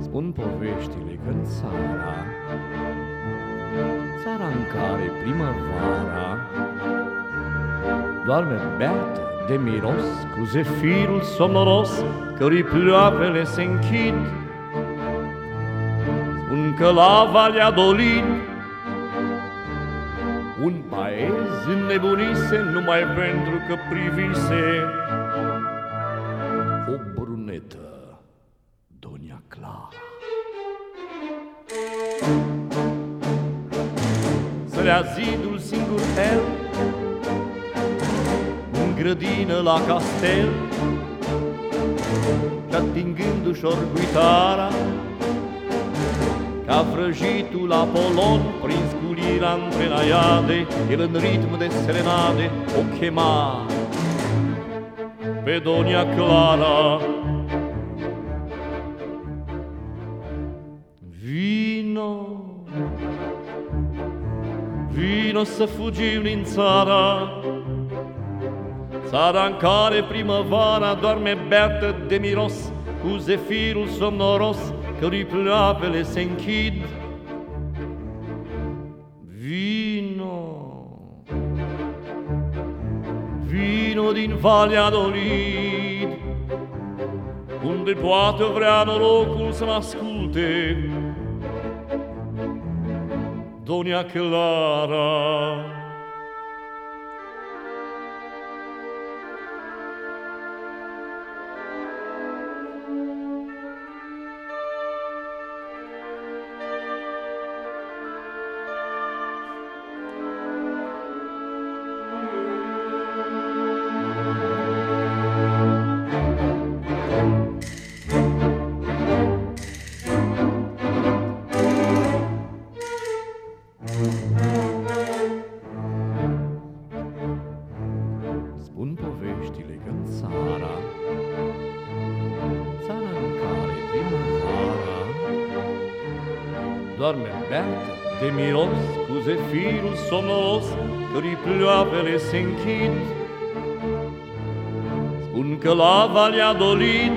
Spun poveștile că în țara, țara în care primăvara doarme beată de miros cu zefirul somnoros cărui ploapele se închid. Spun că la Valea Dolin un paez înnebunise numai pentru că privise o brunetă, Donia Clara. Sărea zidul singur el În grădină la castel Și atingându-și orguitara Ca vrăjitul Apolon Prins cu lira între naiade El în ritm de serenade O chema. Pe Donia Clara Vino Vino să fugim din țara. Țara în care primăvara doarme beată de miros Cu zefirul somnoros cărui ploapele se închid Vino Vino din Valea Dolid Unde poate vrea norocul să mă asculte Donia Clara. Doarme beată de miros cu zefirul somnos cărui ploapele se închid. Spun că la Valea Dolin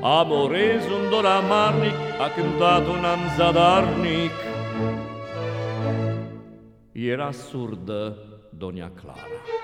Amorez un dor amarnic a cântat un an zadarnic era surdă Donia Clara.